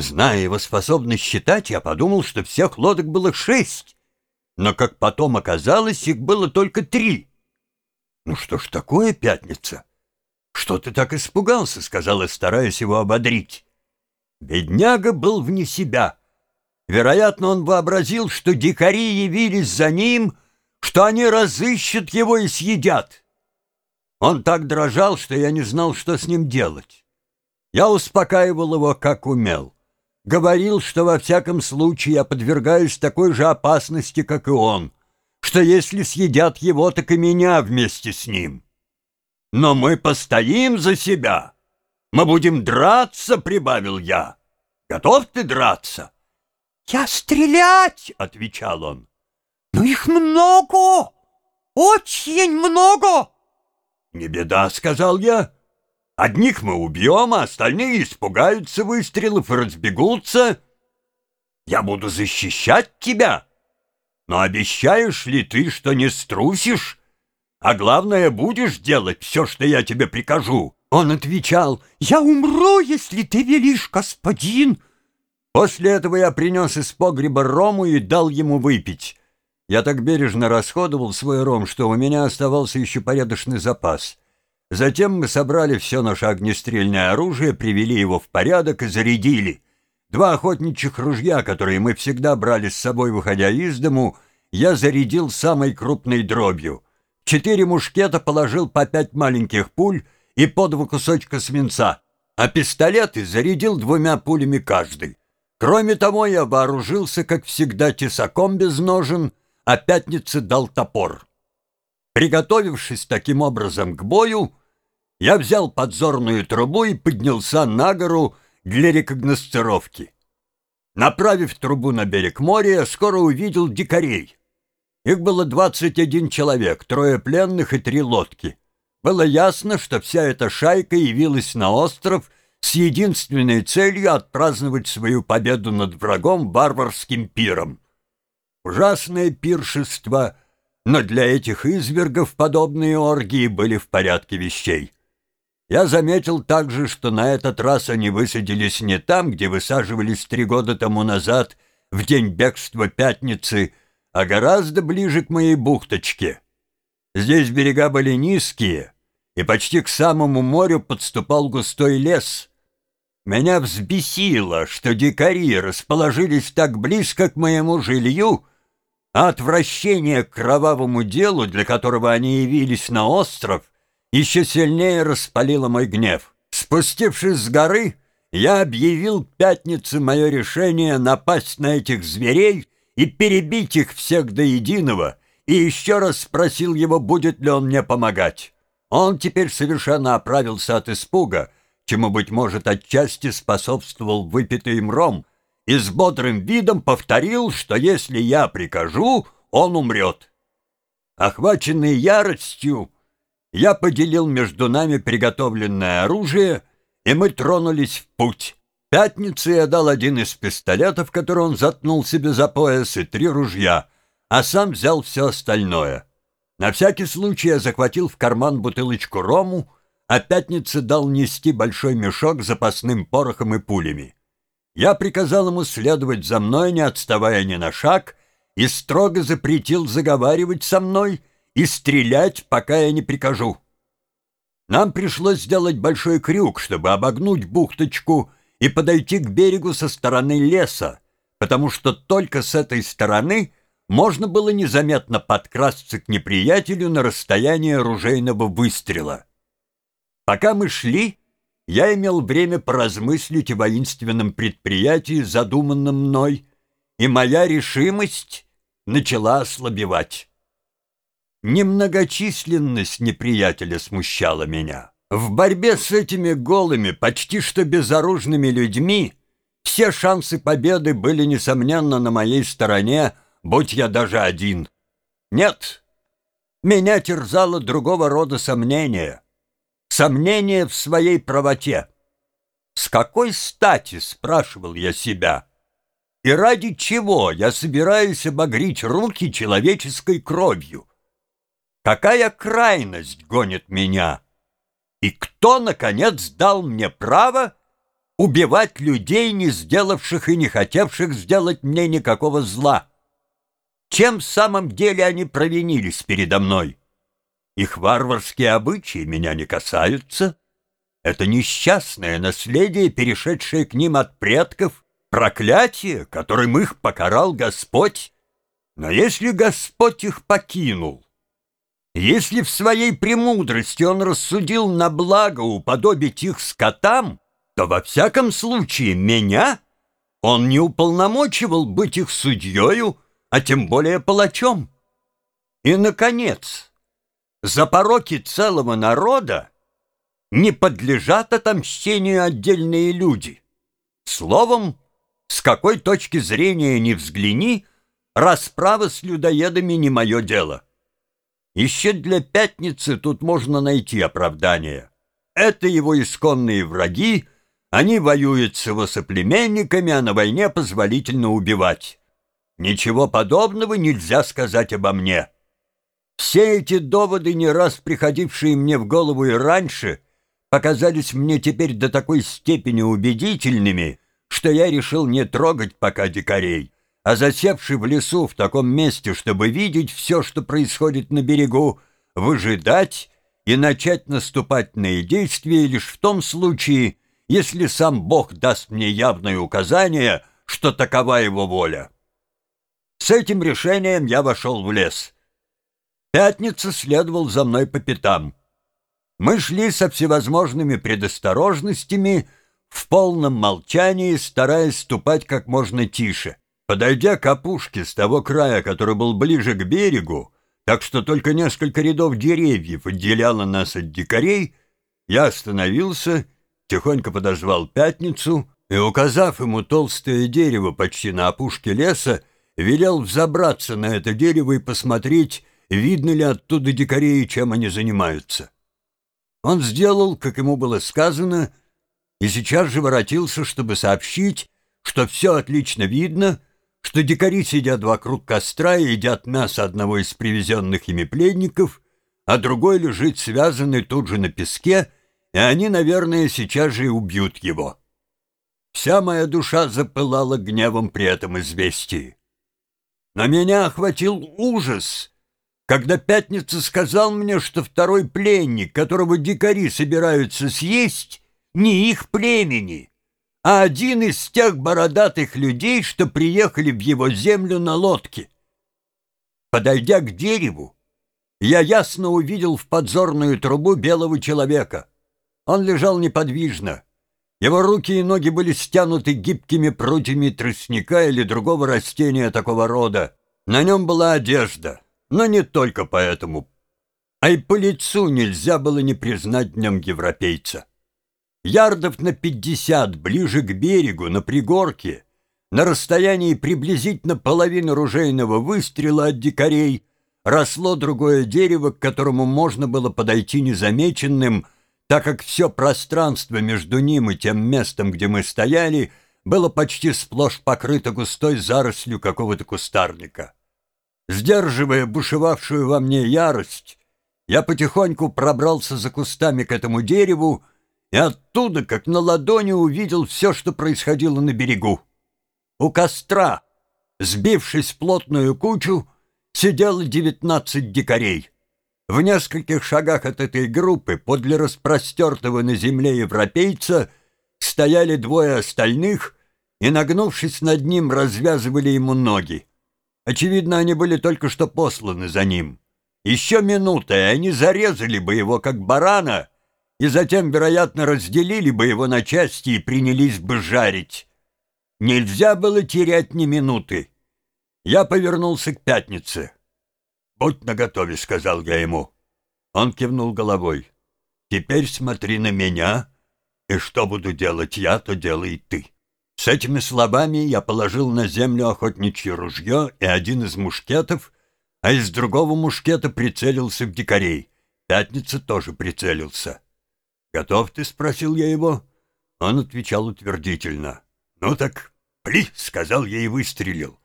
Зная его способность считать, я подумал, что всех лодок было шесть, но, как потом оказалось, их было только три. «Ну что ж такое, пятница? Что ты так испугался?» — сказала, стараясь его ободрить. Бедняга был вне себя. Вероятно, он вообразил, что дикари явились за ним, что они разыщут его и съедят. Он так дрожал, что я не знал, что с ним делать. Я успокаивал его, как умел. Говорил, что во всяком случае я подвергаюсь такой же опасности, как и он, что если съедят его, так и меня вместе с ним. Но мы постоим за себя. Мы будем драться, прибавил я. Готов ты драться? Я стрелять, отвечал он. Но их много, очень много. Не беда, сказал я. Одних мы убьем, а остальные испугаются выстрелов и разбегутся. Я буду защищать тебя. Но обещаешь ли ты, что не струсишь? А главное, будешь делать все, что я тебе прикажу. Он отвечал, «Я умру, если ты велишь, господин!» После этого я принес из погреба рому и дал ему выпить. Я так бережно расходовал свой ром, что у меня оставался еще порядочный запас. Затем мы собрали все наше огнестрельное оружие, привели его в порядок и зарядили. Два охотничьих ружья, которые мы всегда брали с собой, выходя из дому, я зарядил самой крупной дробью. Четыре мушкета положил по пять маленьких пуль — и по два кусочка свинца, а пистолеты зарядил двумя пулями каждый. Кроме того, я вооружился, как всегда, тесаком без ножен, а пятнице дал топор. Приготовившись таким образом к бою, я взял подзорную трубу и поднялся на гору для рекогностировки. Направив трубу на берег моря, я скоро увидел дикарей. Их было 21 человек, трое пленных и три лодки. Было ясно, что вся эта шайка явилась на остров с единственной целью отпраздновать свою победу над врагом варварским пиром. Ужасное пиршество, но для этих извергов подобные оргии были в порядке вещей. Я заметил также, что на этот раз они высадились не там, где высаживались три года тому назад, в день бегства пятницы, а гораздо ближе к моей бухточке. Здесь берега были низкие, и почти к самому морю подступал густой лес. Меня взбесило, что дикари расположились так близко к моему жилью, а отвращение к кровавому делу, для которого они явились на остров, еще сильнее распалило мой гнев. Спустившись с горы, я объявил пятнице мое решение напасть на этих зверей и перебить их всех до единого, и еще раз спросил его, будет ли он мне помогать. Он теперь совершенно оправился от испуга, чему, быть может, отчасти способствовал выпитый им ром, и с бодрым видом повторил, что если я прикажу, он умрет. Охваченный яростью, я поделил между нами приготовленное оружие, и мы тронулись в путь. Пятнице я дал один из пистолетов, который он заткнул себе за пояс, и три ружья — а сам взял все остальное. На всякий случай я захватил в карман бутылочку рому, а пятнице дал нести большой мешок с запасным порохом и пулями. Я приказал ему следовать за мной, не отставая ни на шаг, и строго запретил заговаривать со мной и стрелять, пока я не прикажу. Нам пришлось сделать большой крюк, чтобы обогнуть бухточку и подойти к берегу со стороны леса, потому что только с этой стороны можно было незаметно подкрасться к неприятелю на расстояние оружейного выстрела. Пока мы шли, я имел время поразмыслить о воинственном предприятии, задуманном мной, и моя решимость начала ослабевать. Немногочисленность неприятеля смущала меня. В борьбе с этими голыми, почти что безоружными людьми все шансы победы были, несомненно, на моей стороне, будь я даже один. Нет, меня терзало другого рода сомнения. Сомнения в своей правоте. С какой стати, спрашивал я себя, и ради чего я собираюсь обогреть руки человеческой кровью? Какая крайность гонит меня? И кто, наконец, дал мне право убивать людей, не сделавших и не хотевших сделать мне никакого зла. Чем в самом деле они провинились передо мной? Их варварские обычаи меня не касаются. Это несчастное наследие, перешедшее к ним от предков, проклятие, которым их покарал Господь. Но если Господь их покинул, если в своей премудрости Он рассудил на благо уподобить их скотам, то во всяком случае меня Он не уполномочивал быть их судьею, а тем более палачом. И, наконец, за пороки целого народа не подлежат отомщению отдельные люди. Словом, с какой точки зрения ни взгляни, расправа с людоедами не мое дело. Еще для пятницы тут можно найти оправдание. Это его исконные враги, они воюют с его соплеменниками, а на войне позволительно убивать. Ничего подобного нельзя сказать обо мне. Все эти доводы, не раз приходившие мне в голову и раньше, показались мне теперь до такой степени убедительными, что я решил не трогать пока дикарей, а засевший в лесу в таком месте, чтобы видеть все, что происходит на берегу, выжидать и начать наступательные действия лишь в том случае, если сам Бог даст мне явное указание, что такова его воля. С этим решением я вошел в лес. Пятница следовал за мной по пятам. Мы шли со всевозможными предосторожностями, в полном молчании, стараясь ступать как можно тише. Подойдя к опушке с того края, который был ближе к берегу, так что только несколько рядов деревьев отделяло нас от дикарей, я остановился, тихонько подозвал пятницу и, указав ему толстое дерево почти на опушке леса, велел взобраться на это дерево и посмотреть, видно ли оттуда дикарей чем они занимаются. Он сделал, как ему было сказано, и сейчас же воротился, чтобы сообщить, что все отлично видно, что дикари сидят вокруг костра и едят мясо одного из привезенных ими пленников, а другой лежит связанный тут же на песке, и они, наверное, сейчас же и убьют его. Вся моя душа запылала гневом при этом известии. Но меня охватил ужас, когда Пятница сказал мне, что второй пленник, которого дикари собираются съесть, не их племени, а один из тех бородатых людей, что приехали в его землю на лодке. Подойдя к дереву, я ясно увидел в подзорную трубу белого человека. Он лежал неподвижно. Его руки и ноги были стянуты гибкими прутьями тростника или другого растения такого рода. На нем была одежда, но не только поэтому. А и по лицу нельзя было не признать в нем европейца. Ярдов на пятьдесят ближе к берегу, на пригорке, на расстоянии приблизительно половины ружейного выстрела от дикарей, росло другое дерево, к которому можно было подойти незамеченным — так как все пространство между ним и тем местом, где мы стояли, было почти сплошь покрыто густой зарослью какого-то кустарника. Сдерживая бушевавшую во мне ярость, я потихоньку пробрался за кустами к этому дереву и оттуда, как на ладони, увидел все, что происходило на берегу. У костра, сбившись в плотную кучу, сидело девятнадцать дикарей. В нескольких шагах от этой группы, подле распростертого на земле европейца, стояли двое остальных и, нагнувшись над ним, развязывали ему ноги. Очевидно, они были только что посланы за ним. Еще минута, и они зарезали бы его, как барана, и затем, вероятно, разделили бы его на части и принялись бы жарить. Нельзя было терять ни минуты. Я повернулся к пятнице. «Будь наготове», — сказал я ему. Он кивнул головой. «Теперь смотри на меня, и что буду делать я, то делай ты». С этими словами я положил на землю охотничье ружье и один из мушкетов, а из другого мушкета прицелился в дикарей. Пятница тоже прицелился. «Готов ты?» — спросил я его. Он отвечал утвердительно. «Ну так, пли!» — сказал я и выстрелил.